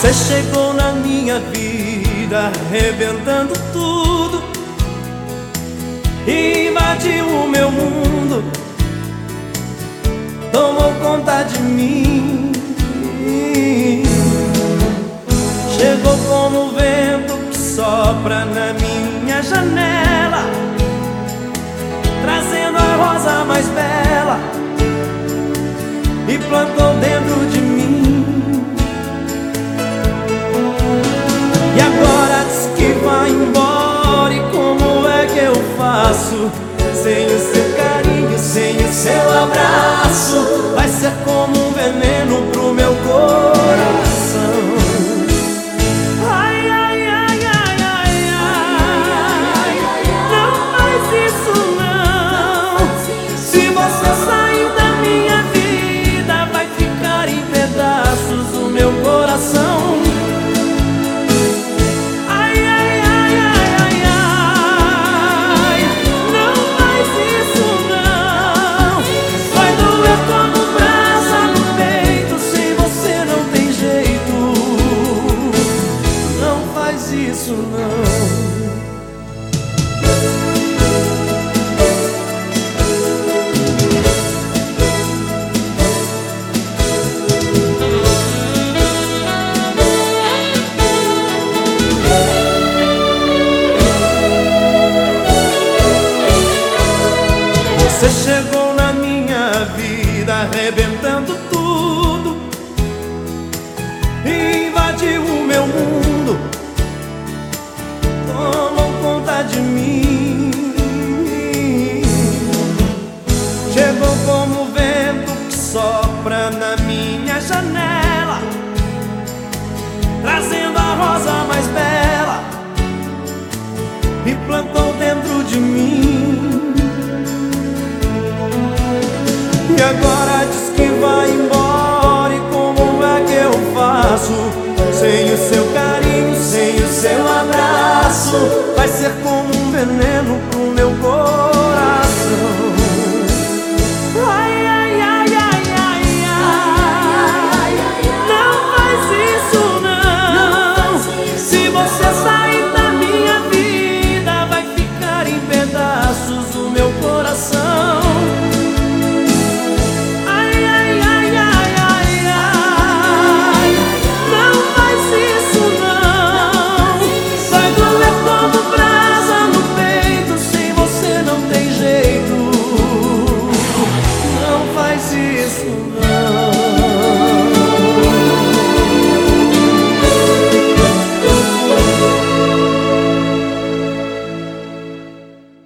Você chegou na minha vida, arrebentando tudo, invadiu o meu mundo, tomou conta de mim. Chegou como o vento que sopra na minha janela, trazendo a rosa mais bela. E plantou dentro de E agora diz que vai embora e como é que eu faço? Sem o seu carinho, sem o seu abraço Vai ser como um veneno pro meu coração. Ai, ai, ai, ai, ai, ai Não faz isso não. Se você sair da minha vida Vai ficar em pedaços o meu coração isso não. Você chegou e agora diz que vai embora E como é que eu faço? Sem o seu carinho, sem o seu abraço Vai ser como um veneno